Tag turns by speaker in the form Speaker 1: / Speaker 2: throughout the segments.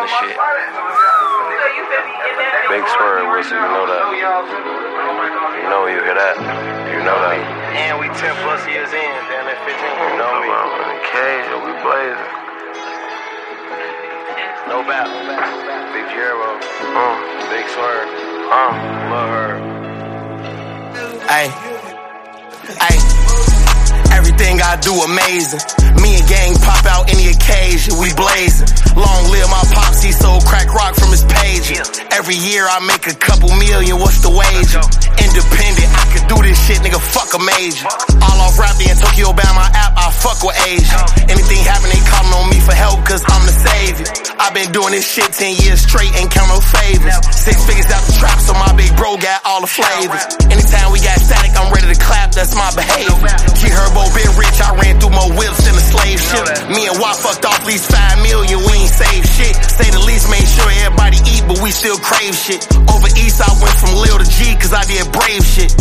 Speaker 1: doing this shit. Big swerve, whistle, you know that. You know you hear that. You know that.
Speaker 2: And we 10 plus years in, damn it, 15.
Speaker 1: You know me. In the cage, we blazing.
Speaker 2: No battle.
Speaker 1: Big Jero. Uh, big swerve. Uh, love her.
Speaker 3: Ay, ay, everything I do amazing. Me and gang pop out any occasion, we blazing. Every year I make a couple million, what's the wage? Independent, I could do this shit, nigga, fuck a major. All off rap in Tokyo by my app, I fuck with Asia. Anything happen, they calling on me for help, cause I'm the savior. I've been doing this shit 10 years straight, ain't count no favors. Six figures out the trap, so my big bro got all the flavors. Anytime we got static, I'm ready to clap, that's my behavior. G Herbo been rich, I ran through more whips than a slave ship. Me and Watt fucked off these we ain't saved shit. Say the least, made sure everybody eat, but we still crave shit. Over east, I went from Lil to G, cause I did brave shit.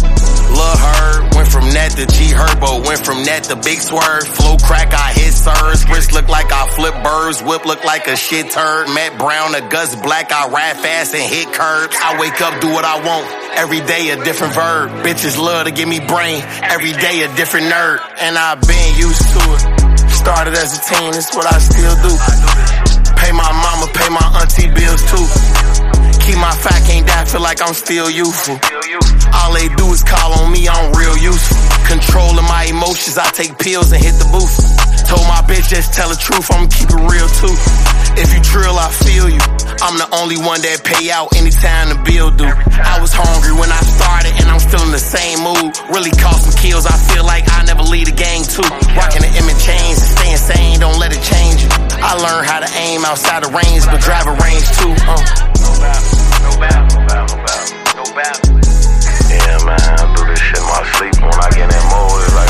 Speaker 3: Lil' Herb, went from that to G Herbo, went from that to Big Swerve. Flow crack, I hit sirs. Wrist look like I flip birds, whip look like a shit turd. Matt Brown, a Gus Black, I ride fast and hit curbs. I wake up, do what I want. Every day a different verb. Bitches love to give me brain. Every day a different nerd. And I've been used to it. Started as a teen, it's what I still do. Feel like I'm still youthful. All they do is call on me, I'm real useful. Controlling my emotions, I take pills and hit the booth. Told my bitch just tell the truth, I'ma keep it real too. If you drill, I feel you. I'm the only one that pay out anytime the bill due. I was hungry when I started and I'm still in the same mood. Really cost some kills, I feel like I never lead a gang too. Rocking the image chains and stay sane, don't let it change you. I learned how to aim outside the range, but drive a range too. Uh.
Speaker 2: No battle, no battle, no battle, no battle.
Speaker 1: Yeah, man, I do this shit in my sleep. When I get in that mode, like,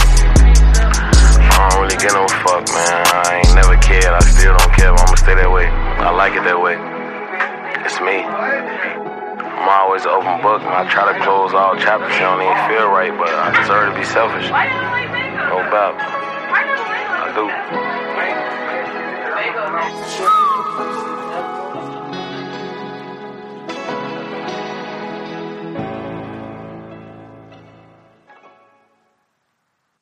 Speaker 1: I don't really get no fuck, man. I ain't never cared. I still don't care, but I'ma stay that way. I like it that way. It's me. I'm always an open book, and I try to close all chapters. Don't even feel right, but I deserve to be selfish. No doubt. I do.